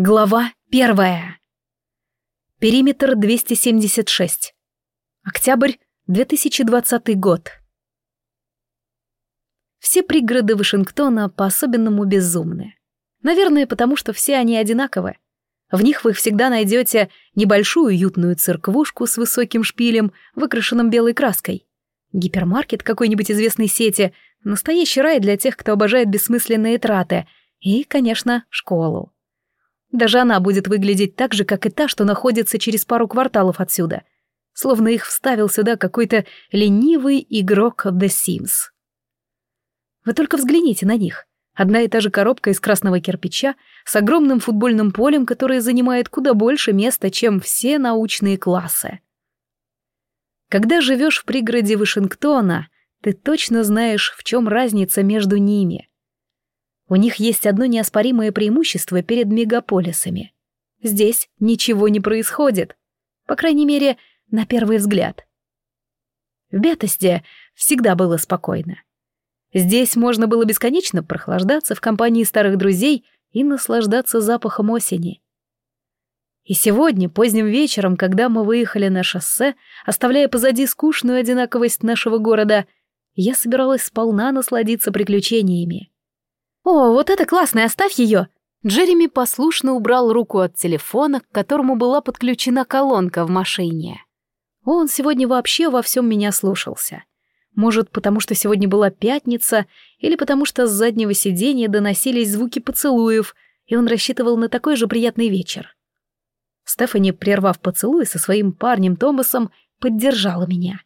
Глава первая. Периметр 276. Октябрь 2020 год. Все пригороды Вашингтона по-особенному безумны. Наверное, потому что все они одинаковы. В них вы всегда найдете небольшую уютную церквушку с высоким шпилем, выкрашенным белой краской. Гипермаркет какой-нибудь известной сети, настоящий рай для тех, кто обожает бессмысленные траты, и, конечно, школу. Даже она будет выглядеть так же, как и та, что находится через пару кварталов отсюда. Словно их вставил сюда какой-то ленивый игрок The Sims. Вы только взгляните на них. Одна и та же коробка из красного кирпича с огромным футбольным полем, которое занимает куда больше места, чем все научные классы. Когда живешь в пригороде Вашингтона, ты точно знаешь, в чем разница между ними. У них есть одно неоспоримое преимущество перед мегаполисами. Здесь ничего не происходит. По крайней мере, на первый взгляд. В Бетосде всегда было спокойно. Здесь можно было бесконечно прохлаждаться в компании старых друзей и наслаждаться запахом осени. И сегодня, поздним вечером, когда мы выехали на шоссе, оставляя позади скучную одинаковость нашего города, я собиралась сполна насладиться приключениями. «О, вот это классно, оставь ее!» Джереми послушно убрал руку от телефона, к которому была подключена колонка в машине. Он сегодня вообще во всем меня слушался. Может, потому что сегодня была пятница, или потому что с заднего сиденья доносились звуки поцелуев, и он рассчитывал на такой же приятный вечер. Стефани, прервав поцелуй со своим парнем Томасом, поддержала меня.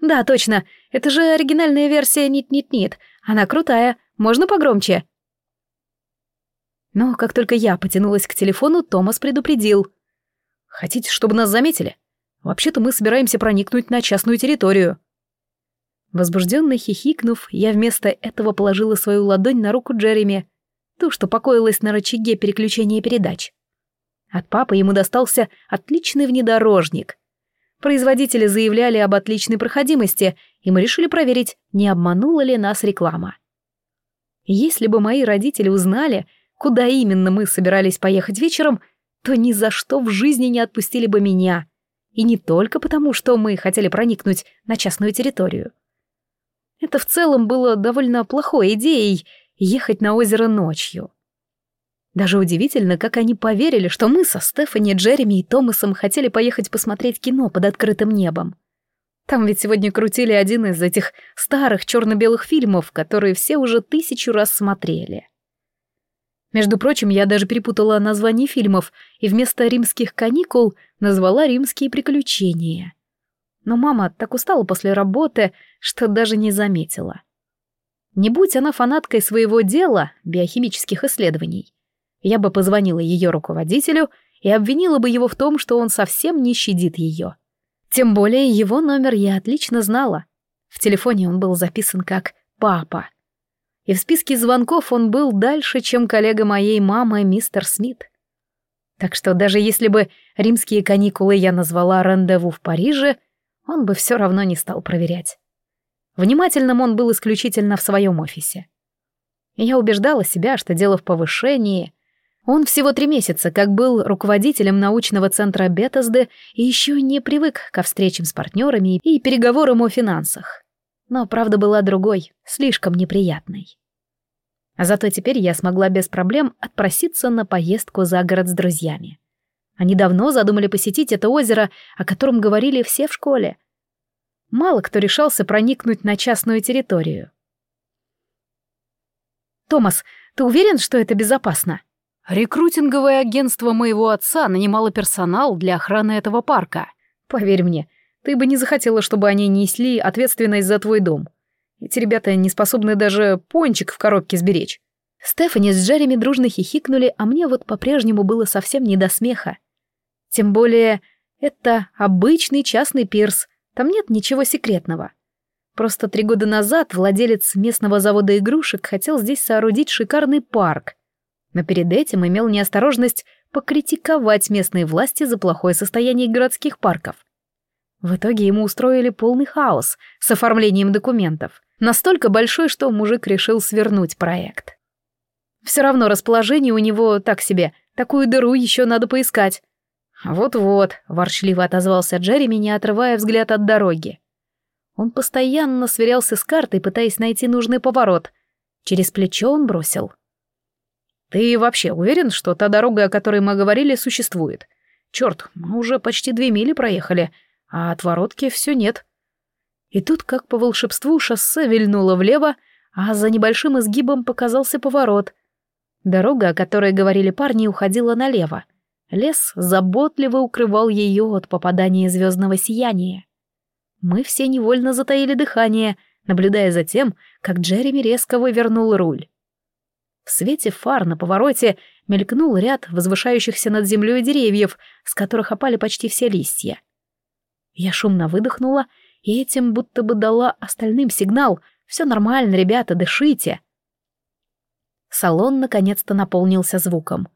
«Да, точно, это же оригинальная версия «Нит-нит-нит», она крутая, можно погромче?» Но как только я потянулась к телефону, Томас предупредил. «Хотите, чтобы нас заметили? Вообще-то мы собираемся проникнуть на частную территорию». Возбужденно хихикнув, я вместо этого положила свою ладонь на руку Джереми, ту, что покоилась на рычаге переключения передач. От папы ему достался отличный внедорожник. Производители заявляли об отличной проходимости, и мы решили проверить, не обманула ли нас реклама. Если бы мои родители узнали, куда именно мы собирались поехать вечером, то ни за что в жизни не отпустили бы меня. И не только потому, что мы хотели проникнуть на частную территорию. Это в целом было довольно плохой идеей ехать на озеро ночью. Даже удивительно, как они поверили, что мы со Стефани, Джереми и Томасом хотели поехать посмотреть кино под открытым небом. Там ведь сегодня крутили один из этих старых черно-белых фильмов, которые все уже тысячу раз смотрели. Между прочим, я даже перепутала название фильмов и вместо «Римских каникул» назвала «Римские приключения». Но мама так устала после работы, что даже не заметила. Не будь она фанаткой своего дела, биохимических исследований, я бы позвонила ее руководителю и обвинила бы его в том, что он совсем не щадит ее. Тем более его номер я отлично знала. В телефоне он был записан как «папа». И в списке звонков он был дальше, чем коллега моей мамы, мистер Смит. Так что даже если бы римские каникулы я назвала рандеву в Париже, он бы все равно не стал проверять. Внимательным он был исключительно в своем офисе. Я убеждала себя, что дело в повышении, он всего три месяца как был руководителем научного центра Бетазды и еще не привык ко встречам с партнерами и переговорам о финансах. Но правда была другой, слишком неприятной. Зато теперь я смогла без проблем отпроситься на поездку за город с друзьями. Они давно задумали посетить это озеро, о котором говорили все в школе. Мало кто решался проникнуть на частную территорию. «Томас, ты уверен, что это безопасно?» Рекрутинговое агентство моего отца нанимало персонал для охраны этого парка. Поверь мне, ты бы не захотела, чтобы они несли ответственность за твой дом. Эти ребята не способны даже пончик в коробке сберечь. Стефани с Джереми дружно хихикнули, а мне вот по-прежнему было совсем не до смеха. Тем более, это обычный частный пирс, там нет ничего секретного. Просто три года назад владелец местного завода игрушек хотел здесь соорудить шикарный парк — но перед этим имел неосторожность покритиковать местные власти за плохое состояние городских парков. В итоге ему устроили полный хаос с оформлением документов, настолько большой, что мужик решил свернуть проект. Все равно расположение у него так себе, Такую дыру еще надо поискать. Вот-вот, ворчливо отозвался Джереми, не отрывая взгляд от дороги. Он постоянно сверялся с картой, пытаясь найти нужный поворот. Через плечо он бросил. «Ты вообще уверен, что та дорога, о которой мы говорили, существует? Черт, мы уже почти две мили проехали, а отворотки все нет». И тут, как по волшебству, шоссе вильнуло влево, а за небольшим изгибом показался поворот. Дорога, о которой говорили парни, уходила налево. Лес заботливо укрывал ее от попадания звездного сияния. Мы все невольно затаили дыхание, наблюдая за тем, как Джереми резко вывернул руль. В свете фар на повороте мелькнул ряд возвышающихся над землей деревьев, с которых опали почти все листья. Я шумно выдохнула и этим будто бы дала остальным сигнал «Все нормально, ребята, дышите». Салон наконец-то наполнился звуком.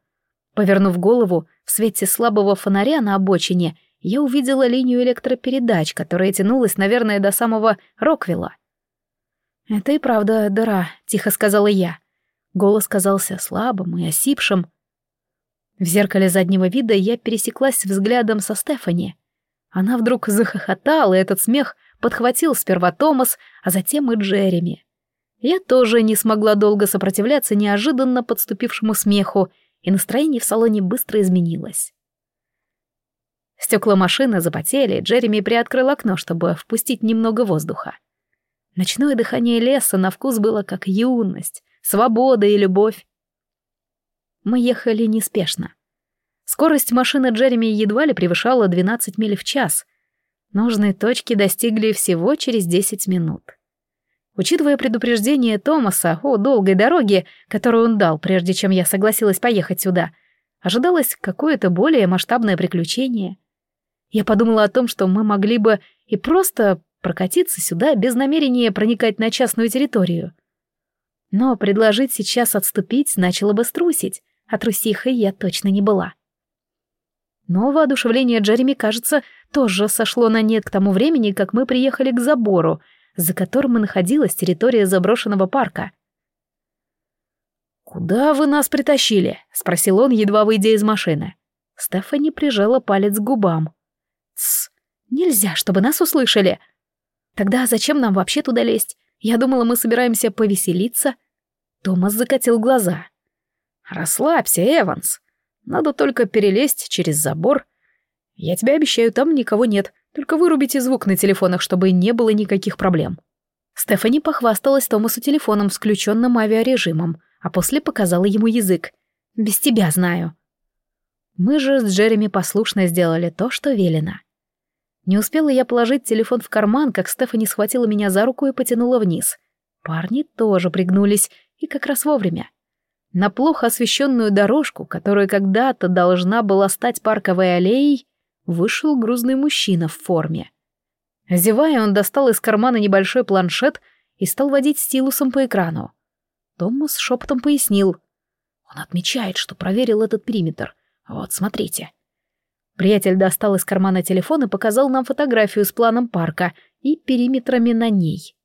Повернув голову, в свете слабого фонаря на обочине я увидела линию электропередач, которая тянулась, наверное, до самого Роквилла. «Это и правда дыра», — тихо сказала я. Голос казался слабым и осипшим. В зеркале заднего вида я пересеклась взглядом со Стефани. Она вдруг захохотала, и этот смех подхватил сперва Томас, а затем и Джереми. Я тоже не смогла долго сопротивляться неожиданно подступившему смеху, и настроение в салоне быстро изменилось. Стекла машины запотели, Джереми приоткрыл окно, чтобы впустить немного воздуха. Ночное дыхание леса на вкус было как юность, свобода и любовь. Мы ехали неспешно. Скорость машины Джереми едва ли превышала 12 миль в час. Нужные точки достигли всего через 10 минут. Учитывая предупреждение Томаса о долгой дороге, которую он дал, прежде чем я согласилась поехать сюда, ожидалось какое-то более масштабное приключение. Я подумала о том, что мы могли бы и просто прокатиться сюда без намерения проникать на частную территорию. Но предложить сейчас отступить значило бы струсить, а трусихой я точно не была. Но воодушевление Джереми, кажется, тоже сошло на нет к тому времени, как мы приехали к забору — за которым и находилась территория заброшенного парка. «Куда вы нас притащили?» — спросил он, едва выйдя из машины. Стефани прижала палец к губам. «Тсс, нельзя, чтобы нас услышали. Тогда зачем нам вообще туда лезть? Я думала, мы собираемся повеселиться». Томас закатил глаза. «Расслабься, Эванс. Надо только перелезть через забор. Я тебе обещаю, там никого нет. Только вырубите звук на телефонах, чтобы не было никаких проблем». Стефани похвасталась Томасу телефоном с включенным авиарежимом, а после показала ему язык. «Без тебя знаю». Мы же с Джереми послушно сделали то, что велено. Не успела я положить телефон в карман, как Стефани схватила меня за руку и потянула вниз. Парни тоже пригнулись, и как раз вовремя. На плохо освещенную дорожку, которая когда-то должна была стать парковой аллеей, вышел грузный мужчина в форме. Зевая, он достал из кармана небольшой планшет и стал водить стилусом по экрану. Томас шепотом пояснил. Он отмечает, что проверил этот периметр. Вот, смотрите. Приятель достал из кармана телефон и показал нам фотографию с планом парка и периметрами на ней.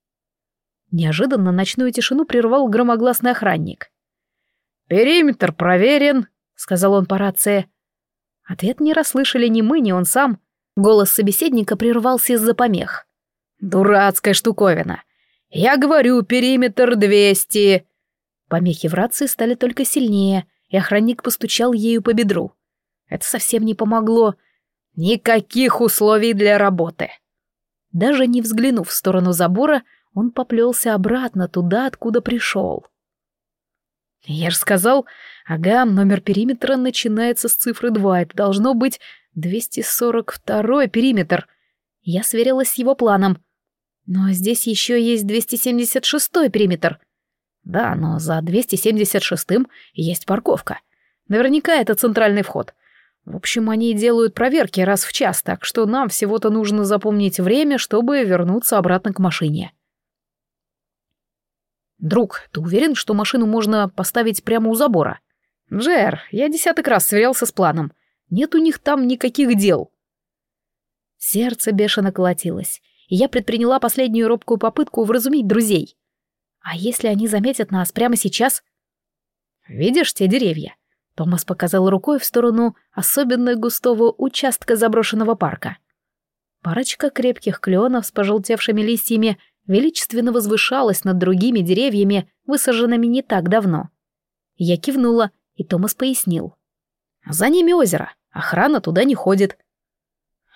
Неожиданно ночную тишину прервал громогласный охранник. «Периметр проверен», — сказал он по рации. Ответ не расслышали ни мы, ни он сам. Голос собеседника прервался из-за помех. «Дурацкая штуковина! Я говорю, периметр двести!» Помехи в рации стали только сильнее, и охранник постучал ею по бедру. Это совсем не помогло. Никаких условий для работы. Даже не взглянув в сторону забора, он поплелся обратно туда, откуда пришел. Я же сказал, ага, номер периметра начинается с цифры 2. Это должно быть 242 периметр. Я сверилась с его планом. Но здесь еще есть 276 периметр. Да, но за 276-м есть парковка. Наверняка это центральный вход. В общем, они делают проверки раз в час, так что нам всего-то нужно запомнить время, чтобы вернуться обратно к машине. «Друг, ты уверен, что машину можно поставить прямо у забора?» «Джер, я десяток раз сверялся с планом. Нет у них там никаких дел». Сердце бешено колотилось, и я предприняла последнюю робкую попытку вразумить друзей. «А если они заметят нас прямо сейчас?» «Видишь те деревья? Томас показал рукой в сторону особенно густого участка заброшенного парка. Парочка крепких кленов с пожелтевшими листьями величественно возвышалась над другими деревьями, высаженными не так давно. Я кивнула, и Томас пояснил. «За ними озеро, охрана туда не ходит».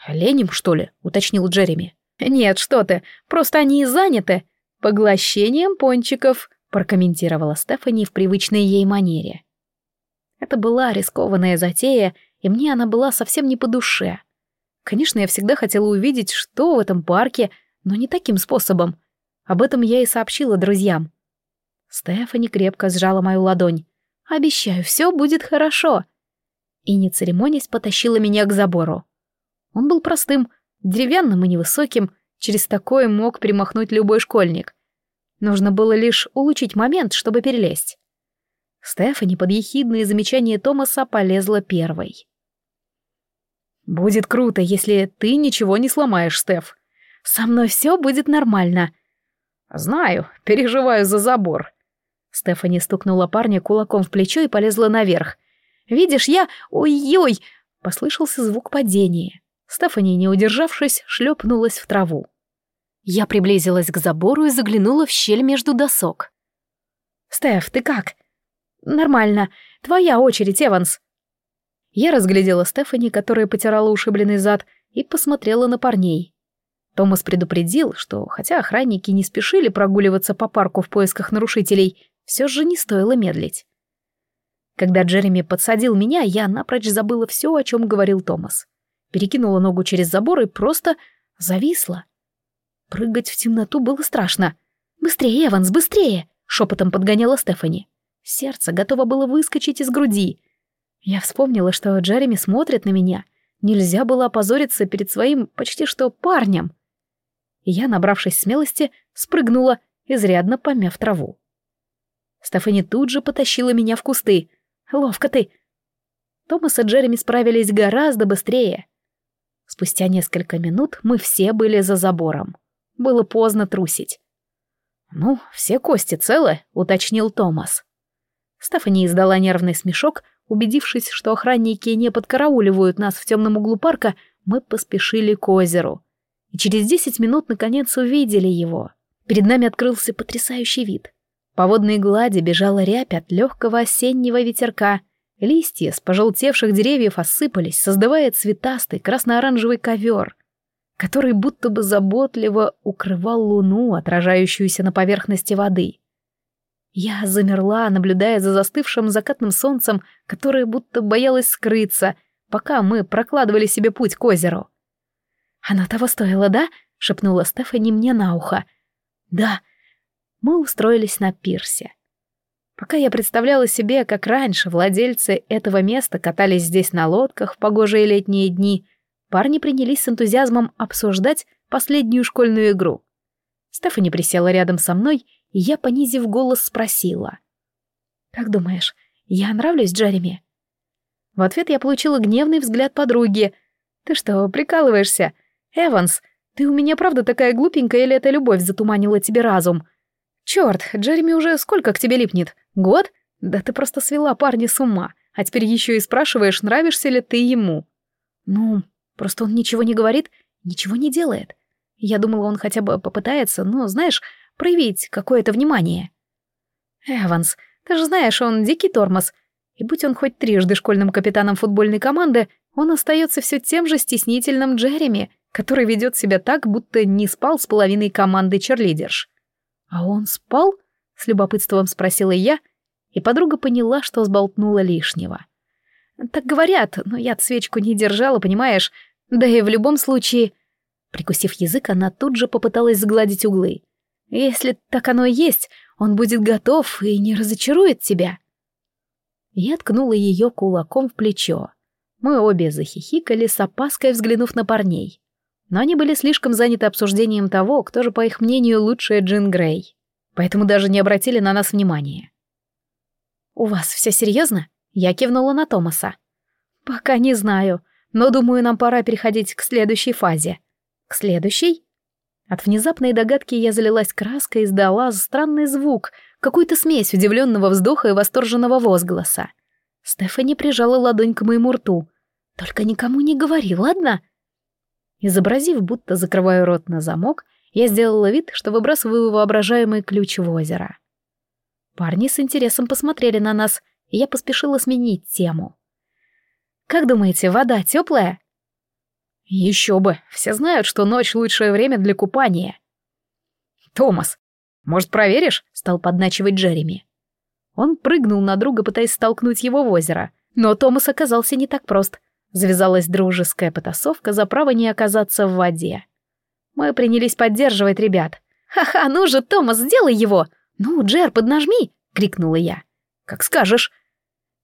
«Ленем, что ли?» — уточнил Джереми. «Нет, что ты, просто они заняты. Поглощением пончиков», — прокомментировала Стефани в привычной ей манере. Это была рискованная затея, и мне она была совсем не по душе. Конечно, я всегда хотела увидеть, что в этом парке, но не таким способом. Об этом я и сообщила друзьям. Стефани крепко сжала мою ладонь. «Обещаю, все будет хорошо». И, не церемонясь, потащила меня к забору. Он был простым, деревянным и невысоким, через такое мог перемахнуть любой школьник. Нужно было лишь улучшить момент, чтобы перелезть. Стефани под ехидные замечания Томаса полезла первой. «Будет круто, если ты ничего не сломаешь, Стеф. Со мной все будет нормально». «Знаю, переживаю за забор». Стефани стукнула парня кулаком в плечо и полезла наверх. «Видишь, я... Ой-ой!» — послышался звук падения. Стефани, не удержавшись, шлепнулась в траву. Я приблизилась к забору и заглянула в щель между досок. «Стеф, ты как?» «Нормально. Твоя очередь, Эванс». Я разглядела Стефани, которая потирала ушибленный зад, и посмотрела на парней. Томас предупредил, что, хотя охранники не спешили прогуливаться по парку в поисках нарушителей, все же не стоило медлить. Когда Джереми подсадил меня, я напрочь забыла все, о чем говорил Томас. Перекинула ногу через забор и просто зависла. Прыгать в темноту было страшно. «Быстрее, Эванс, быстрее!» — шепотом подгоняла Стефани. Сердце готово было выскочить из груди. Я вспомнила, что Джереми смотрит на меня. Нельзя было опозориться перед своим почти что парнем. Я, набравшись смелости, спрыгнула, изрядно помяв траву. Стефани тут же потащила меня в кусты. «Ловко ты!» Томас и Джереми справились гораздо быстрее. Спустя несколько минут мы все были за забором. Было поздно трусить. «Ну, все кости целы», — уточнил Томас. Стефани издала нервный смешок, убедившись, что охранники не подкарауливают нас в темном углу парка, мы поспешили к озеру. И через десять минут наконец увидели его. Перед нами открылся потрясающий вид. По водной глади бежала рябь от легкого осеннего ветерка. Листья с пожелтевших деревьев осыпались, создавая цветастый красно-оранжевый ковер, который будто бы заботливо укрывал луну, отражающуюся на поверхности воды. Я замерла, наблюдая за застывшим закатным солнцем, которое будто боялось скрыться, пока мы прокладывали себе путь к озеру. «Оно того стоило, да?» — шепнула Стефани мне на ухо. «Да». Мы устроились на пирсе. Пока я представляла себе, как раньше владельцы этого места катались здесь на лодках в погожие летние дни, парни принялись с энтузиазмом обсуждать последнюю школьную игру. Стефани присела рядом со мной я, понизив голос, спросила. «Как думаешь, я нравлюсь Джереми?» В ответ я получила гневный взгляд подруги. «Ты что, прикалываешься? Эванс, ты у меня правда такая глупенькая или эта любовь затуманила тебе разум? Черт, Джереми уже сколько к тебе липнет? Год? Да ты просто свела парня с ума, а теперь еще и спрашиваешь, нравишься ли ты ему. Ну, просто он ничего не говорит, ничего не делает. Я думала, он хотя бы попытается, но, знаешь, проявить какое-то внимание. Эванс, ты же знаешь, он дикий тормоз. И будь он хоть трижды школьным капитаном футбольной команды, он остается все тем же стеснительным Джереми, который ведет себя так, будто не спал с половиной команды черлидерш. «А он спал?» — с любопытством спросила я, и подруга поняла, что сболтнула лишнего. «Так говорят, но я свечку не держала, понимаешь? Да и в любом случае...» Прикусив язык, она тут же попыталась сгладить углы. Если так оно и есть, он будет готов и не разочарует тебя. Я ткнула ее кулаком в плечо. Мы обе захихикали, с опаской взглянув на парней. Но они были слишком заняты обсуждением того, кто же, по их мнению, лучшая Джин Грей. Поэтому даже не обратили на нас внимания. «У вас все серьезно?» Я кивнула на Томаса. «Пока не знаю, но думаю, нам пора переходить к следующей фазе». «К следующей?» От внезапной догадки я залилась краской и издала странный звук, какую-то смесь удивленного вздоха и восторженного возгласа. Стефани прижала ладонь к моему рту. «Только никому не говори, ладно?» Изобразив, будто закрываю рот на замок, я сделала вид, что выбрасываю воображаемый ключ в озеро. Парни с интересом посмотрели на нас, и я поспешила сменить тему. «Как думаете, вода теплая?» «Еще бы, все знают, что ночь — лучшее время для купания». «Томас, может, проверишь?» — стал подначивать Джереми. Он прыгнул на друга, пытаясь столкнуть его в озеро, но Томас оказался не так прост. Завязалась дружеская потасовка за право не оказаться в воде. Мы принялись поддерживать ребят. «Ха-ха, ну же, Томас, сделай его! Ну, Джер, поднажми!» — крикнула я. «Как скажешь!»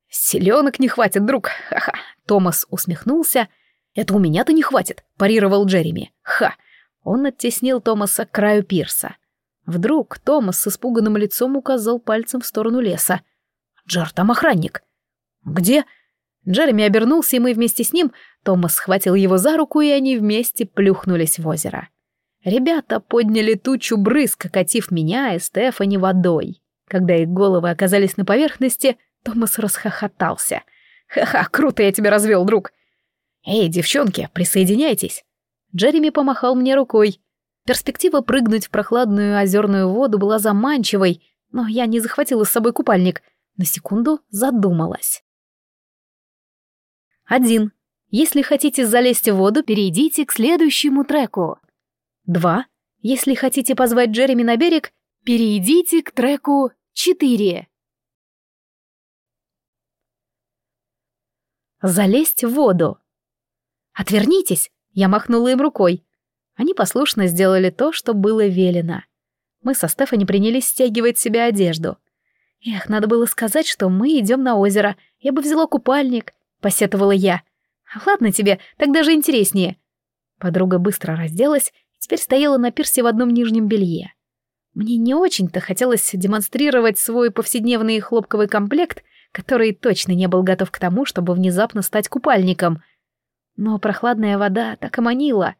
«Селенок не хватит, друг! Ха-ха!» Томас усмехнулся. «Это у меня-то не хватит!» — парировал Джереми. «Ха!» Он оттеснил Томаса к краю пирса. Вдруг Томас с испуганным лицом указал пальцем в сторону леса. «Джер, там охранник!» «Где?» Джереми обернулся, и мы вместе с ним. Томас схватил его за руку, и они вместе плюхнулись в озеро. Ребята подняли тучу брызг, окатив меня и Стефани водой. Когда их головы оказались на поверхности, Томас расхохотался. «Ха-ха, круто я тебя развел, друг!» «Эй, девчонки, присоединяйтесь!» Джереми помахал мне рукой. Перспектива прыгнуть в прохладную озерную воду была заманчивой, но я не захватила с собой купальник. На секунду задумалась. Один. Если хотите залезть в воду, перейдите к следующему треку. 2. Если хотите позвать Джереми на берег, перейдите к треку 4. Залезть в воду. «Отвернитесь!» — я махнула им рукой. Они послушно сделали то, что было велено. Мы со Стефани принялись стягивать с себя одежду. Эх, надо было сказать, что мы идем на озеро. Я бы взяла купальник, — посетовала я. Ладно тебе, так даже интереснее. Подруга быстро разделась теперь стояла на пирсе в одном нижнем белье. Мне не очень-то хотелось демонстрировать свой повседневный хлопковый комплект, который точно не был готов к тому, чтобы внезапно стать купальником. Но прохладная вода так и манила.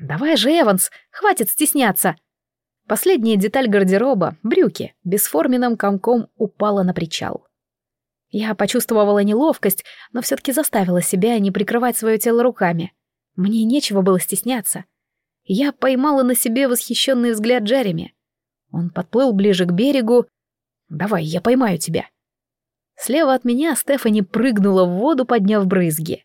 «Давай же, Эванс, хватит стесняться!» Последняя деталь гардероба, брюки, бесформенным комком упала на причал. Я почувствовала неловкость, но все-таки заставила себя не прикрывать свое тело руками. Мне нечего было стесняться. Я поймала на себе восхищенный взгляд Джереми. Он подплыл ближе к берегу. «Давай, я поймаю тебя». Слева от меня Стефани прыгнула в воду, подняв брызги.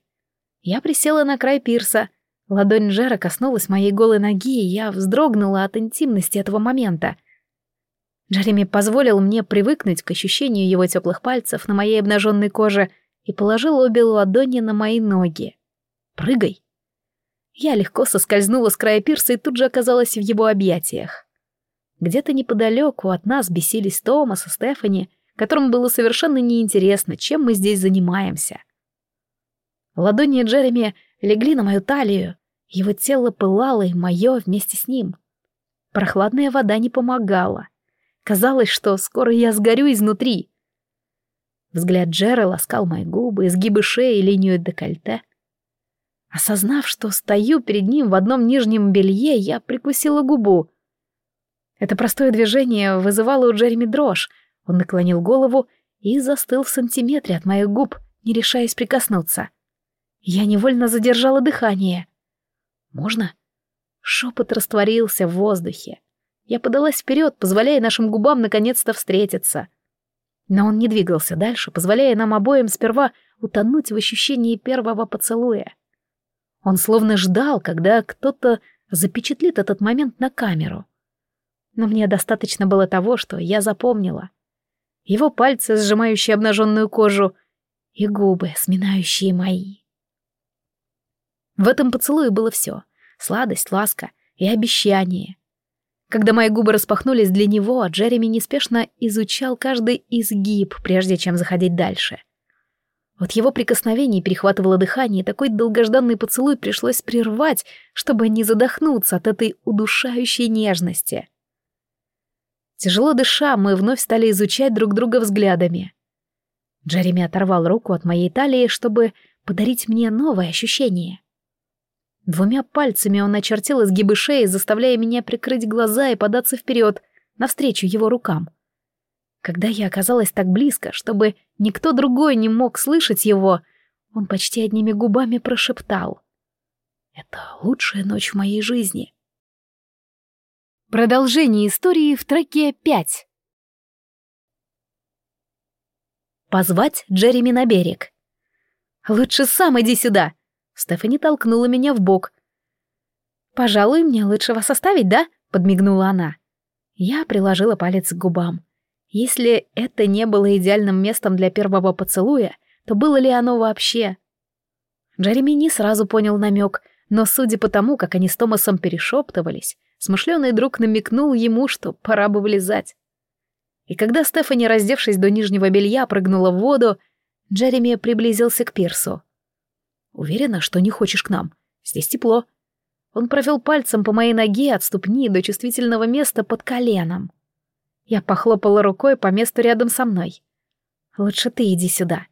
Я присела на край пирса. Ладонь Джера коснулась моей голой ноги, и я вздрогнула от интимности этого момента. Джереми позволил мне привыкнуть к ощущению его теплых пальцев на моей обнаженной коже и положил обе ладони на мои ноги. «Прыгай!» Я легко соскользнула с края пирса и тут же оказалась в его объятиях. Где-то неподалеку от нас бесились Томас и Стефани, которым было совершенно неинтересно, чем мы здесь занимаемся. Ладони Джереми легли на мою талию, его тело пылало и мое вместе с ним. Прохладная вода не помогала. Казалось, что скоро я сгорю изнутри. Взгляд Джера ласкал мои губы, изгибы шеи и линию декольте. Осознав, что стою перед ним в одном нижнем белье, я прикусила губу. Это простое движение вызывало у Джереми дрожь. Он наклонил голову и застыл в сантиметре от моих губ, не решаясь прикоснуться. Я невольно задержала дыхание. «Можно?» Шепот растворился в воздухе. Я подалась вперед, позволяя нашим губам наконец-то встретиться. Но он не двигался дальше, позволяя нам обоим сперва утонуть в ощущении первого поцелуя. Он словно ждал, когда кто-то запечатлит этот момент на камеру. Но мне достаточно было того, что я запомнила. Его пальцы, сжимающие обнаженную кожу, и губы, сминающие мои. В этом поцелуе было все — сладость, ласка и обещание. Когда мои губы распахнулись для него, Джереми неспешно изучал каждый изгиб, прежде чем заходить дальше — от его прикосновений перехватывало дыхание, и такой долгожданный поцелуй пришлось прервать, чтобы не задохнуться от этой удушающей нежности. Тяжело дыша, мы вновь стали изучать друг друга взглядами. Джереми оторвал руку от моей талии, чтобы подарить мне новое ощущение. Двумя пальцами он очертил изгибы шеи, заставляя меня прикрыть глаза и податься вперед, навстречу его рукам. Когда я оказалась так близко, чтобы никто другой не мог слышать его, он почти одними губами прошептал. «Это лучшая ночь в моей жизни». Продолжение истории в треке 5. Позвать Джереми на берег. «Лучше сам иди сюда!» Стефани толкнула меня в бок. «Пожалуй, мне лучше вас оставить, да?» — подмигнула она. Я приложила палец к губам. Если это не было идеальным местом для первого поцелуя, то было ли оно вообще? Джереми не сразу понял намек, но судя по тому, как они с Томасом перешептывались, смышленый друг намекнул ему, что пора бы влезать. И когда Стефани, раздевшись до нижнего белья, прыгнула в воду, Джереми приблизился к пирсу. «Уверена, что не хочешь к нам? Здесь тепло». Он провел пальцем по моей ноге от ступни до чувствительного места под коленом. Я похлопала рукой по месту рядом со мной. «Лучше ты иди сюда».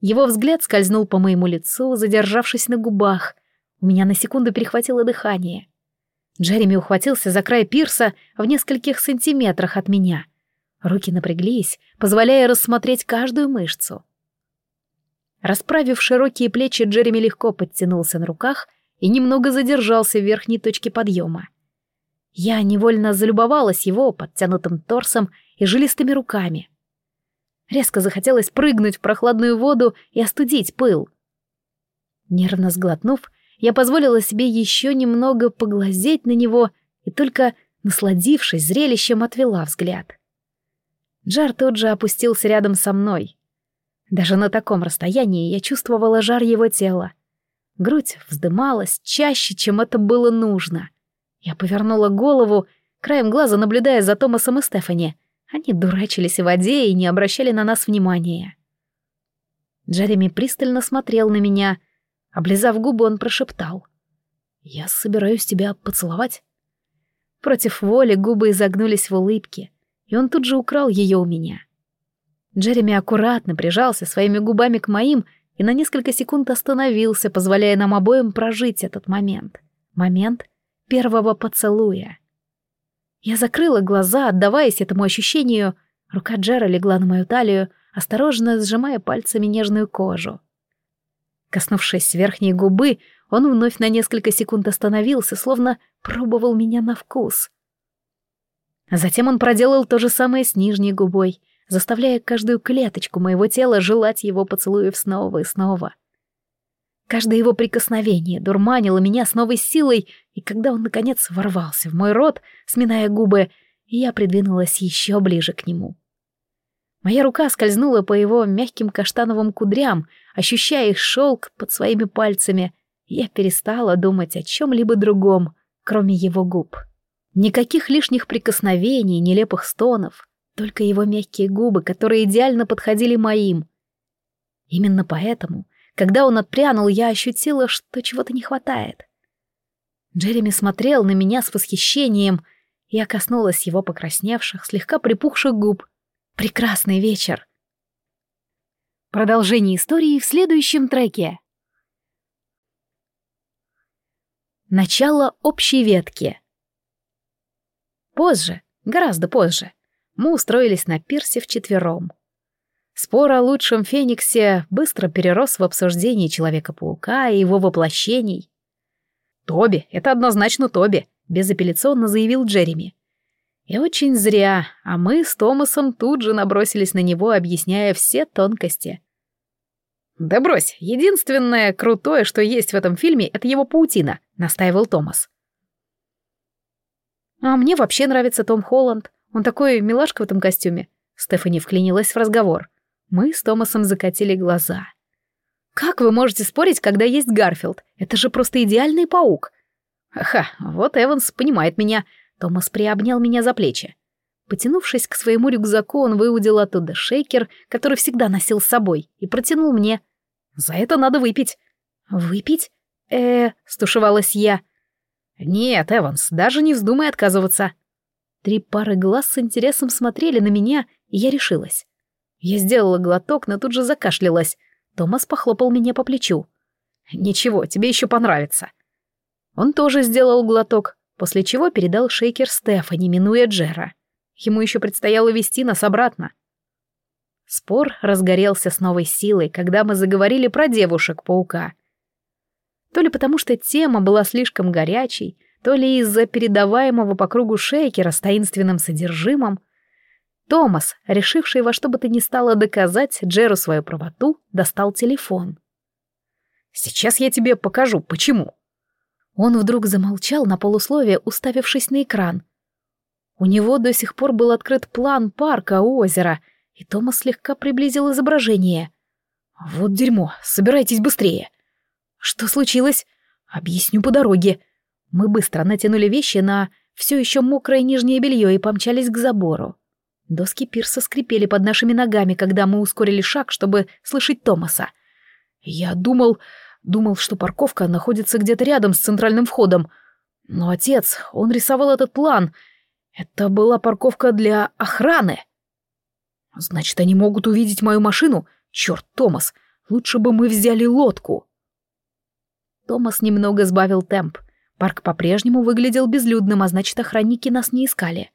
Его взгляд скользнул по моему лицу, задержавшись на губах. У меня на секунду перехватило дыхание. Джереми ухватился за край пирса в нескольких сантиметрах от меня. Руки напряглись, позволяя рассмотреть каждую мышцу. Расправив широкие плечи, Джереми легко подтянулся на руках и немного задержался в верхней точке подъема. Я невольно залюбовалась его подтянутым торсом и жилистыми руками. Резко захотелось прыгнуть в прохладную воду и остудить пыл. Нервно сглотнув, я позволила себе еще немного поглазеть на него и только, насладившись зрелищем, отвела взгляд. Джар тут же опустился рядом со мной. Даже на таком расстоянии я чувствовала жар его тела. Грудь вздымалась чаще, чем это было нужно — я повернула голову, краем глаза наблюдая за Томасом и Стефани. Они дурачились в воде и не обращали на нас внимания. Джереми пристально смотрел на меня. Облизав губы, он прошептал. «Я собираюсь тебя поцеловать». Против воли губы изогнулись в улыбке, и он тут же украл ее у меня. Джереми аккуратно прижался своими губами к моим и на несколько секунд остановился, позволяя нам обоим прожить этот момент. Момент — первого поцелуя. Я закрыла глаза, отдаваясь этому ощущению. Рука Джера легла на мою талию, осторожно сжимая пальцами нежную кожу. Коснувшись верхней губы, он вновь на несколько секунд остановился, словно пробовал меня на вкус. Затем он проделал то же самое с нижней губой, заставляя каждую клеточку моего тела желать его поцелуев снова и снова — Каждое его прикосновение дурманило меня с новой силой, и когда он, наконец, ворвался в мой рот, сминая губы, я придвинулась еще ближе к нему. Моя рука скользнула по его мягким каштановым кудрям, ощущая их шелк под своими пальцами, я перестала думать о чем-либо другом, кроме его губ. Никаких лишних прикосновений, нелепых стонов, только его мягкие губы, которые идеально подходили моим. Именно поэтому когда он отпрянул, я ощутила, что чего-то не хватает. Джереми смотрел на меня с восхищением, я коснулась его покрасневших, слегка припухших губ. Прекрасный вечер. Продолжение истории в следующем треке. Начало общей ветки. Позже, гораздо позже, мы устроились на пирсе вчетвером. Спор о лучшем Фениксе быстро перерос в обсуждение Человека-паука и его воплощений. «Тоби, это однозначно Тоби», — безапелляционно заявил Джереми. И очень зря, а мы с Томасом тут же набросились на него, объясняя все тонкости. «Да брось, единственное крутое, что есть в этом фильме, это его паутина», — настаивал Томас. «А мне вообще нравится Том Холланд. Он такой милашка в этом костюме». Стефани вклинилась в разговор. Мы с Томасом закатили глаза. «Как вы можете спорить, когда есть Гарфилд? Это же просто идеальный паук!» «Ха, вот Эванс понимает меня». Томас приобнял меня за плечи. Потянувшись к своему рюкзаку, он выудил оттуда шейкер, который всегда носил с собой, и протянул мне. «За это надо выпить». «Выпить?» э стушевалась я. «Нет, Эванс, даже не вздумай отказываться». Три пары глаз с интересом смотрели на меня, и я решилась. Я сделала глоток, но тут же закашлялась. Томас похлопал меня по плечу. «Ничего, тебе еще понравится». Он тоже сделал глоток, после чего передал шейкер Стефани, минуя Джера. Ему еще предстояло вести нас обратно. Спор разгорелся с новой силой, когда мы заговорили про девушек-паука. То ли потому, что тема была слишком горячей, то ли из-за передаваемого по кругу шейкера с таинственным содержимым. Томас, решивший во что бы то ни стало доказать Джеру свою правоту, достал телефон. «Сейчас я тебе покажу, почему». Он вдруг замолчал на полусловие, уставившись на экран. У него до сих пор был открыт план парка у озера — и Томас слегка приблизил изображение. «Вот дерьмо, собирайтесь быстрее!» «Что случилось?» «Объясню по дороге». Мы быстро натянули вещи на все еще мокрое нижнее белье и помчались к забору. Доски пирса скрипели под нашими ногами, когда мы ускорили шаг, чтобы слышать Томаса. Я думал, думал, что парковка находится где-то рядом с центральным входом. Но отец, он рисовал этот план. Это была парковка для охраны. Значит, они могут увидеть мою машину? Черт, Томас, лучше бы мы взяли лодку. Томас немного сбавил темп. Парк по-прежнему выглядел безлюдным, а значит, охранники нас не искали.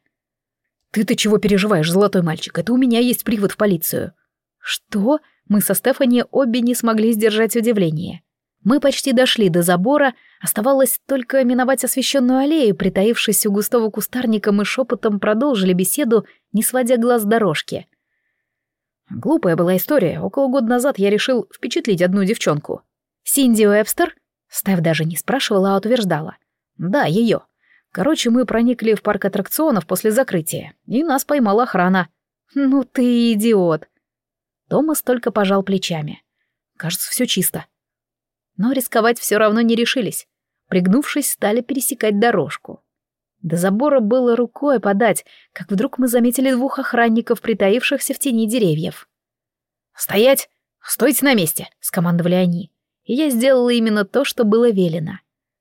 «Ты-то чего переживаешь, золотой мальчик? Это у меня есть привод в полицию». «Что?» Мы со Стефани обе не смогли сдержать удивление. Мы почти дошли до забора, оставалось только миновать освещенную аллею, притаившись у густого кустарника, мы шепотом продолжили беседу, не сводя глаз с дорожки. Глупая была история. Около года назад я решил впечатлить одну девчонку. Синди Уэбстер? Стеф даже не спрашивала, а утверждала. Да, ее. Короче, мы проникли в парк аттракционов после закрытия, и нас поймала охрана. Ну ты идиот. Томас только пожал плечами. Кажется, все чисто. Но рисковать все равно не решились. Пригнувшись, стали пересекать дорожку. До забора было рукой подать, как вдруг мы заметили двух охранников, притаившихся в тени деревьев. «Стоять! Стойте на месте!» — скомандовали они. И я сделала именно то, что было велено.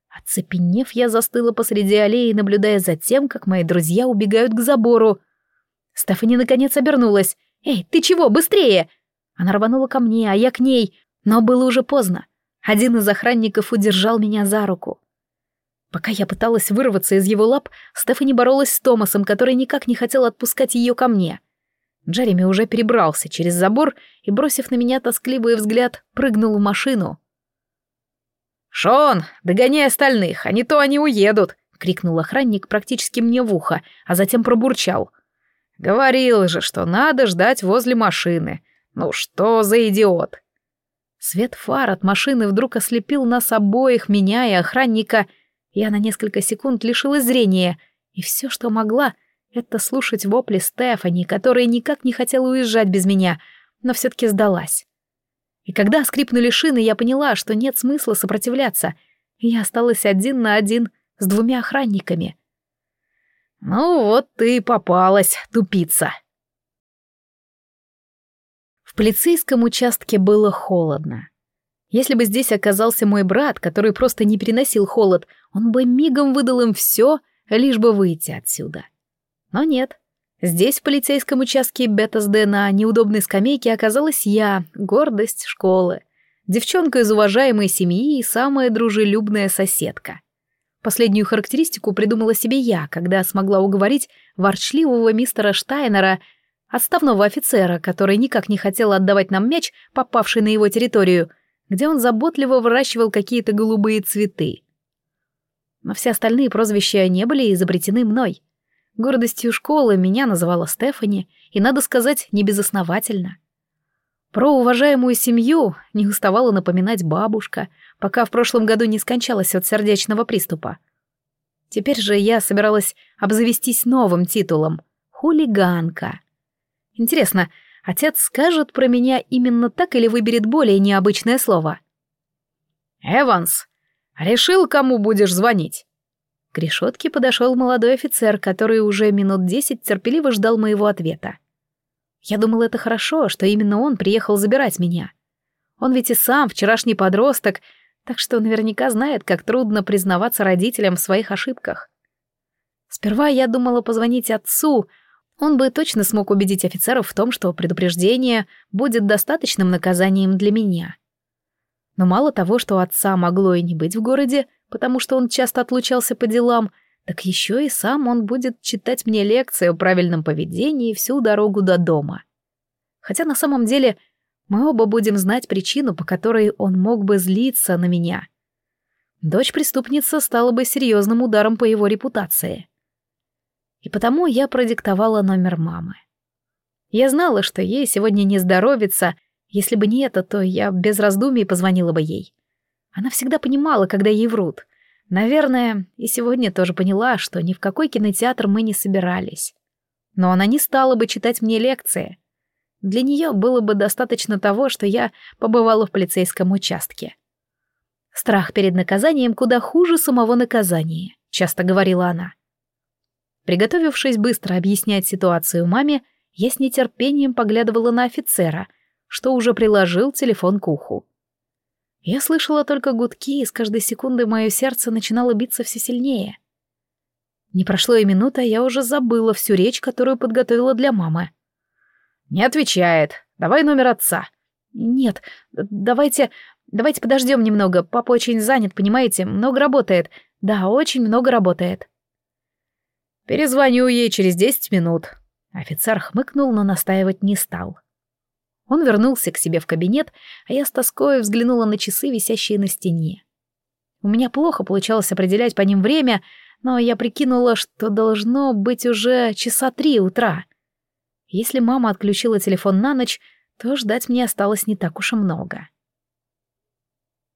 Оцепенев, я застыла посреди аллеи, наблюдая за тем, как мои друзья убегают к забору. Стефани наконец обернулась. «Эй, ты чего, быстрее!» Она рванула ко мне, а я к ней, но было уже поздно. Один из охранников удержал меня за руку. Пока я пыталась вырваться из его лап, Стефани боролась с Томасом, который никак не хотел отпускать ее ко мне. Джереми уже перебрался через забор и, бросив на меня тоскливый взгляд, прыгнул в машину. «Шон, догоняй остальных, а не то они уедут!» — крикнул охранник практически мне в ухо, а затем пробурчал. «Говорил же, что надо ждать возле машины. Ну что за идиот!» Свет фар от машины вдруг ослепил нас обоих, меня и охранника — я на несколько секунд лишилась зрения, и все, что могла, это слушать вопли Стефани, которая никак не хотела уезжать без меня, но все-таки сдалась. И когда скрипнули шины, я поняла, что нет смысла сопротивляться, я осталась один на один с двумя охранниками. «Ну вот ты и попалась, тупица!» В полицейском участке было холодно. Если бы здесь оказался мой брат, который просто не переносил холод, он бы мигом выдал им все, лишь бы выйти отсюда. Но нет. Здесь, в полицейском участке Бетасде на неудобной скамейке, оказалась я, гордость школы. Девчонка из уважаемой семьи и самая дружелюбная соседка. Последнюю характеристику придумала себе я, когда смогла уговорить ворчливого мистера Штайнера, отставного офицера, который никак не хотел отдавать нам мяч, попавший на его территорию — где он заботливо выращивал какие-то голубые цветы. Но все остальные прозвища не были изобретены мной. Гордостью школы меня называла Стефани, и, надо сказать, небезосновательно. Про уважаемую семью не уставала напоминать бабушка, пока в прошлом году не скончалась от сердечного приступа. Теперь же я собиралась обзавестись новым титулом — хулиганка. Интересно, Отец скажет про меня именно так или выберет более необычное слово. «Эванс, решил, кому будешь звонить?» К решетке подошел молодой офицер, который уже минут десять терпеливо ждал моего ответа. Я думал, это хорошо, что именно он приехал забирать меня. Он ведь и сам вчерашний подросток, так что наверняка знает, как трудно признаваться родителям в своих ошибках. Сперва я думала позвонить отцу, он бы точно смог убедить офицеров в том, что предупреждение будет достаточным наказанием для меня. Но мало того, что отца могло и не быть в городе, потому что он часто отлучался по делам, так еще и сам он будет читать мне лекции о правильном поведении всю дорогу до дома. Хотя на самом деле мы оба будем знать причину, по которой он мог бы злиться на меня. Дочь преступницы стала бы серьезным ударом по его репутации. И потому я продиктовала номер мамы. Я знала, что ей сегодня не здоровится, если бы не это, то я без раздумий позвонила бы ей. Она всегда понимала, когда ей врут. Наверное, и сегодня тоже поняла, что ни в какой кинотеатр мы не собирались. Но она не стала бы читать мне лекции. Для нее было бы достаточно того, что я побывала в полицейском участке. «Страх перед наказанием куда хуже самого наказания», — часто говорила она. Приготовившись быстро объяснять ситуацию маме, я с нетерпением поглядывала на офицера, что уже приложил телефон к уху. Я слышала только гудки, и с каждой секундой мое сердце начинало биться все сильнее. Не прошло и минута, я уже забыла всю речь, которую подготовила для мамы. «Не отвечает. Давай номер отца». «Нет, давайте... давайте подождем немного. Папа очень занят, понимаете? Много работает. Да, очень много работает». «Перезвоню ей через десять минут». Офицер хмыкнул, но настаивать не стал. Он вернулся к себе в кабинет, а я с тоской взглянула на часы, висящие на стене. У меня плохо получалось определять по ним время, но я прикинула, что должно быть уже часа три утра. Если мама отключила телефон на ночь, то ждать мне осталось не так уж и много.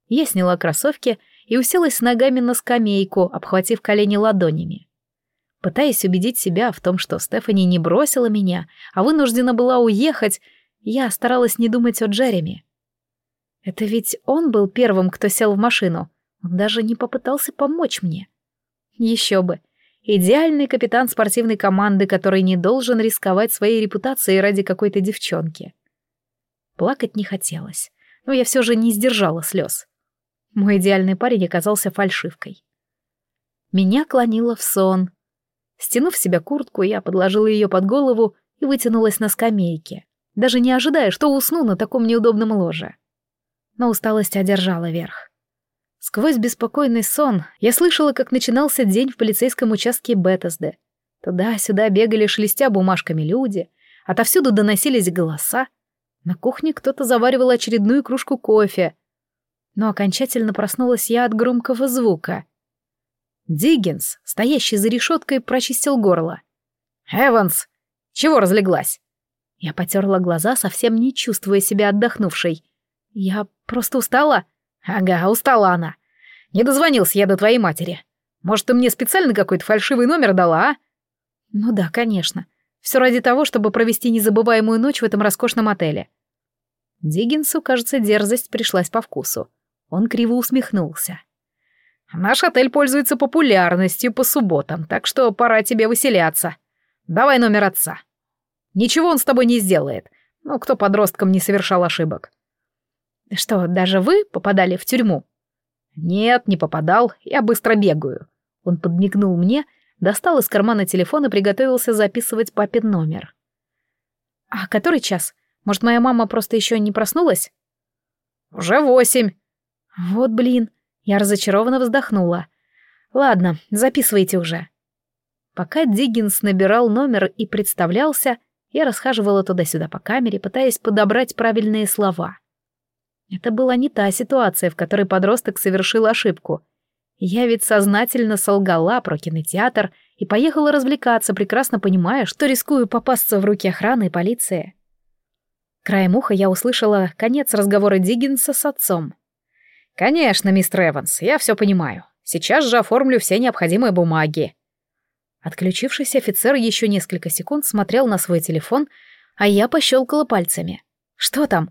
Я сняла кроссовки и уселась ногами на скамейку, обхватив колени ладонями. Пытаясь убедить себя в том, что Стефани не бросила меня, а вынуждена была уехать, я старалась не думать о Джереми. Это ведь он был первым, кто сел в машину. Он даже не попытался помочь мне. Еще бы. Идеальный капитан спортивной команды, который не должен рисковать своей репутацией ради какой-то девчонки. Плакать не хотелось, но я все же не сдержала слез. Мой идеальный парень оказался фальшивкой. Меня клонило в сон. Стянув себя куртку, я подложила ее под голову и вытянулась на скамейке даже не ожидая, что усну на таком неудобном ложе. Но усталость одержала верх. Сквозь беспокойный сон я слышала, как начинался день в полицейском участке Беттесде. Туда-сюда бегали, шелестя бумажками люди, отовсюду доносились голоса. На кухне кто-то заваривал очередную кружку кофе. Но окончательно проснулась я от громкого звука. Диггинс, стоящий за решеткой, прочистил горло. «Эванс, чего разлеглась?» Я потерла глаза, совсем не чувствуя себя отдохнувшей. Я просто устала. Ага, устала она. Не дозвонился я до твоей матери. Может, ты мне специально какой-то фальшивый номер дала, а? Ну да, конечно. Все ради того, чтобы провести незабываемую ночь в этом роскошном отеле. Диггинсу, кажется, дерзость пришлась по вкусу. Он криво усмехнулся. «Наш отель пользуется популярностью по субботам, так что пора тебе выселяться. Давай номер отца». Ничего он с тобой не сделает. Ну, кто подростком не совершал ошибок? Что, даже вы попадали в тюрьму? Нет, не попадал, я быстро бегаю. Он подмигнул мне, достал из кармана телефон и приготовился записывать папин номер. А который час? Может, моя мама просто еще не проснулась? Уже восемь. Вот блин, я разочарованно вздохнула. Ладно, записывайте уже. Пока Диггинс набирал номер и представлялся, я расхаживала туда-сюда по камере, пытаясь подобрать правильные слова. Это была не та ситуация, в которой подросток совершил ошибку. Я ведь сознательно солгала про кинотеатр и поехала развлекаться, прекрасно понимая, что рискую попасться в руки охраны и полиции. Краем уха я услышала конец разговора Диггинса с отцом. «Конечно, мистер Эванс, я все понимаю. Сейчас же оформлю все необходимые бумаги. Отключившийся офицер еще несколько секунд смотрел на свой телефон, а я пощелкала пальцами. «Что там?»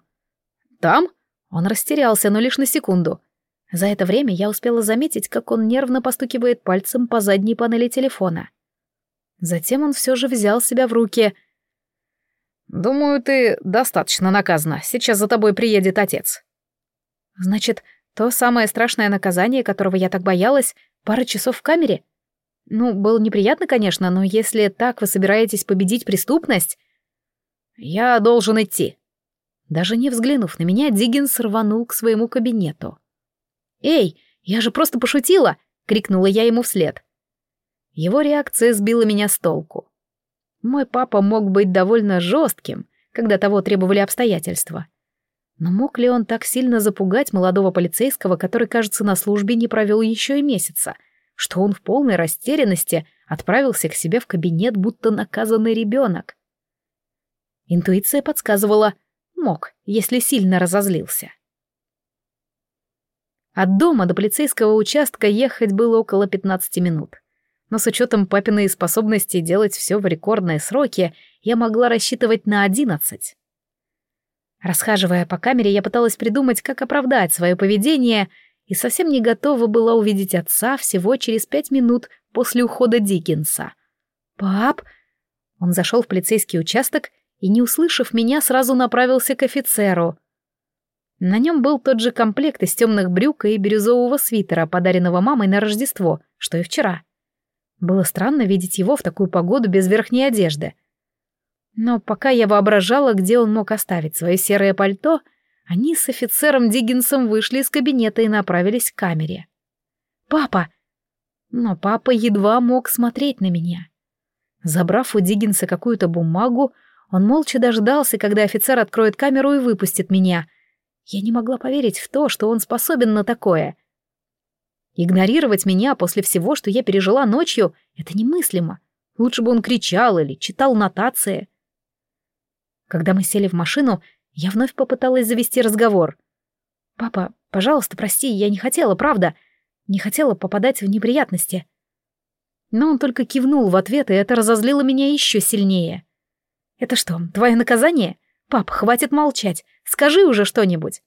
«Там?» Он растерялся, но лишь на секунду. За это время я успела заметить, как он нервно постукивает пальцем по задней панели телефона. Затем он все же взял себя в руки. «Думаю, ты достаточно наказана. Сейчас за тобой приедет отец». «Значит, то самое страшное наказание, которого я так боялась, пара часов в камере?» Ну, было неприятно, конечно, но если так вы собираетесь победить преступность... Я должен идти. Даже не взглянув на меня, Диггинс рванул к своему кабинету. «Эй, я же просто пошутила!» — крикнула я ему вслед. Его реакция сбила меня с толку. Мой папа мог быть довольно жестким, когда того требовали обстоятельства. Но мог ли он так сильно запугать молодого полицейского, который, кажется, на службе не провел еще и месяца, что он в полной растерянности отправился к себе в кабинет, будто наказанный ребенок? Интуиция подсказывала «мог, если сильно разозлился». От дома до полицейского участка ехать было около 15 минут. Но с учетом папиной способности делать все в рекордные сроки, я могла рассчитывать на 11. Расхаживая по камере, я пыталась придумать, как оправдать свое поведение, и совсем не готова была увидеть отца всего через пять минут после ухода Диккенса. «Пап!» Он зашел в полицейский участок и, не услышав меня, сразу направился к офицеру. На нем был тот же комплект из темных брюк и бирюзового свитера, подаренного мамой на Рождество, что и вчера. Было странно видеть его в такую погоду без верхней одежды — но пока я воображала, где он мог оставить свое серое пальто, они с офицером Диггинсом вышли из кабинета и направились к камере. «Папа!» Но папа едва мог смотреть на меня. Забрав у Диггинса какую-то бумагу, он молча дождался, когда офицер откроет камеру и выпустит меня. Я не могла поверить в то, что он способен на такое. Игнорировать меня после всего, что я пережила ночью, это немыслимо. Лучше бы он кричал или читал нотации. Когда мы сели в машину, я вновь попыталась завести разговор. «Папа, пожалуйста, прости, я не хотела, правда. Не хотела попадать в неприятности». Но он только кивнул в ответ, и это разозлило меня еще сильнее. «Это что, твое наказание? Пап, хватит молчать. Скажи уже что-нибудь».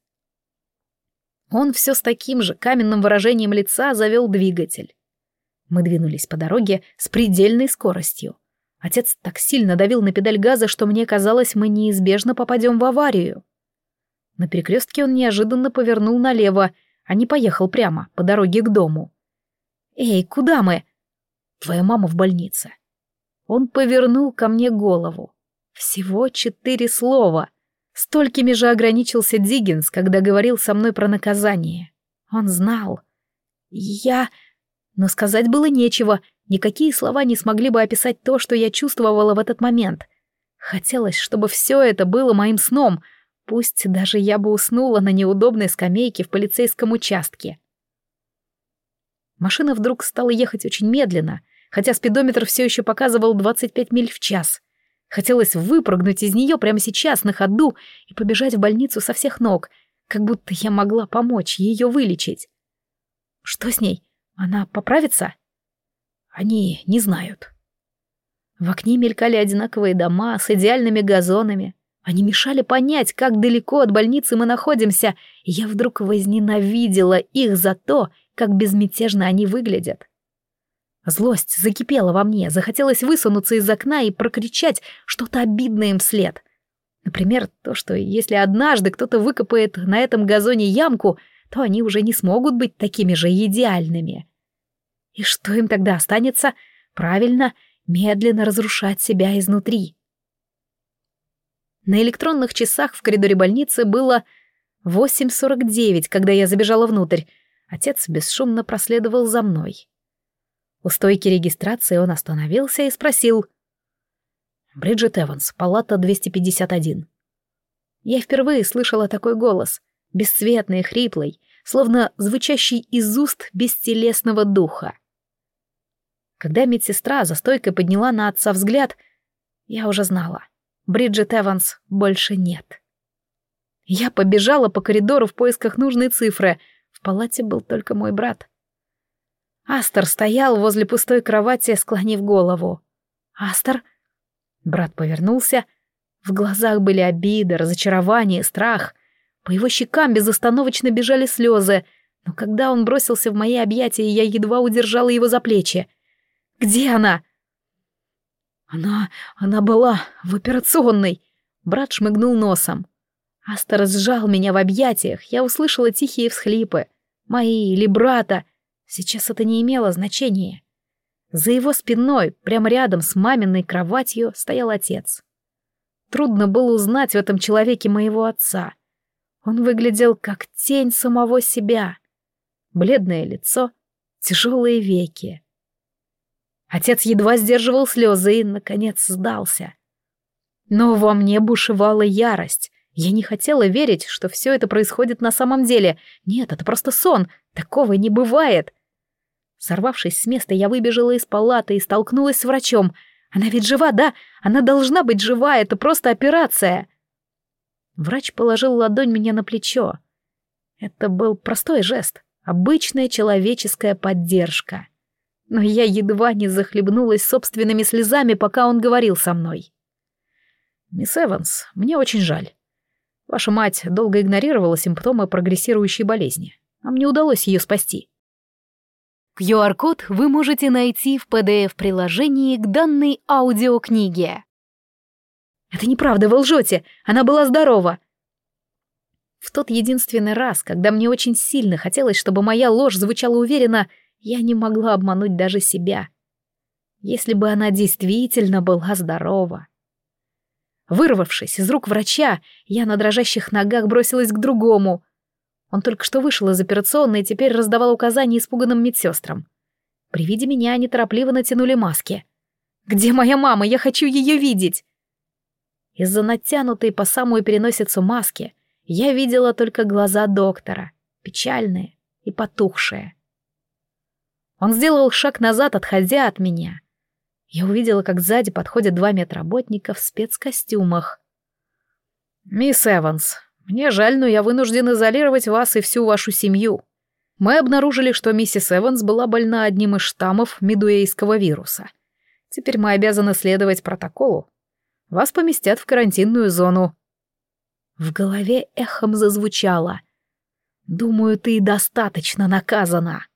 Он все с таким же каменным выражением лица завел двигатель. Мы двинулись по дороге с предельной скоростью. Отец так сильно давил на педаль газа, что мне казалось, мы неизбежно попадем в аварию. На перекрестке он неожиданно повернул налево, а не поехал прямо, по дороге к дому. «Эй, куда мы?» «Твоя мама в больнице». Он повернул ко мне голову. Всего четыре слова. Столькими же ограничился Диггинс, когда говорил со мной про наказание. Он знал. Я... Но сказать было нечего, Никакие слова не смогли бы описать то, что я чувствовала в этот момент. Хотелось, чтобы все это было моим сном, пусть даже я бы уснула на неудобной скамейке в полицейском участке. Машина вдруг стала ехать очень медленно, хотя спидометр все еще показывал 25 миль в час. Хотелось выпрыгнуть из нее прямо сейчас на ходу и побежать в больницу со всех ног, как будто я могла помочь ее вылечить. Что с ней? Она поправится? Они не знают. В окне мелькали одинаковые дома с идеальными газонами. Они мешали понять, как далеко от больницы мы находимся, и я вдруг возненавидела их за то, как безмятежно они выглядят. Злость закипела во мне, захотелось высунуться из окна и прокричать что-то обидное им вслед. Например, то, что если однажды кто-то выкопает на этом газоне ямку, то они уже не смогут быть такими же идеальными. И что им тогда останется? Правильно, медленно разрушать себя изнутри. На электронных часах в коридоре больницы было 8.49, когда я забежала внутрь. Отец бесшумно проследовал за мной. У стойки регистрации он остановился и спросил. «Бриджит Эванс, палата 251». Я впервые слышала такой голос, бесцветный и хриплый, словно звучащий из уст бестелесного духа. Когда медсестра за стойкой подняла на отца взгляд, я уже знала. Бриджит Эванс больше нет. Я побежала по коридору в поисках нужной цифры. В палате был только мой брат. Астер стоял возле пустой кровати, склонив голову. «Астер?» Брат повернулся. В глазах были обида, разочарование, страх. По его щекам безостановочно бежали слезы, но когда он бросился в мои объятия, я едва удержала его за плечи. Где она?» «Она... она была в операционной!» Брат шмыгнул носом. Астер сжал меня в объятиях, я услышала тихие всхлипы. Мои или брата. Сейчас это не имело значения. За его спиной, прямо рядом с маминой кроватью, стоял отец. Трудно было узнать в этом человеке моего отца. Он выглядел как тень самого себя. Бледное лицо, тяжелые веки. Отец едва сдерживал слезы и, наконец, сдался. Но во мне бушевала ярость. Я не хотела верить, что все это происходит на самом деле. Нет, это просто сон. Такого не бывает. Сорвавшись с места, я выбежала из палаты и столкнулась с врачом. Она ведь жива, да? Она должна быть жива, это просто операция. Врач положил ладонь мне на плечо. Это был простой жест, обычная человеческая поддержка. Но я едва не захлебнулась собственными слезами, пока он говорил со мной. «Мисс Эванс, мне очень жаль. Ваша мать долго игнорировала симптомы прогрессирующей болезни, а мне удалось ее спасти». QR-код вы можете найти в PDF-приложении к данной аудиокниге. «Это неправда, вы лжете! Она была здорова!» В тот единственный раз, когда мне очень сильно хотелось, чтобы моя ложь звучала уверенно, я не могла обмануть даже себя. Если бы она действительно была здорова. Вырвавшись из рук врача, я на дрожащих ногах бросилась к другому. Он только что вышел из операционной и теперь раздавал указания испуганным медсестрам. При виде меня они торопливо натянули маски. «Где моя мама? Я хочу ее видеть!» Из-за натянутой по самую переносицу маски я видела только глаза доктора, печальные и потухшие. Он сделал шаг назад, отходя от меня. Я увидела, как сзади подходят два медработника в спецкостюмах. «Мисс Эванс, мне жаль, но я вынужден изолировать вас и всю вашу семью. Мы обнаружили, что миссис Эванс была больна одним из штаммов медуэйского вируса. Теперь мы обязаны следовать протоколу. Вас поместят в карантинную зону». В голове эхом зазвучало. «Думаю, ты достаточно наказана».